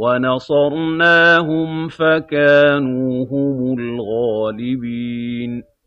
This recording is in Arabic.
وَنَصَرْنَاهُمْ فَكَانُوا هُمُ الْغَالِبِينَ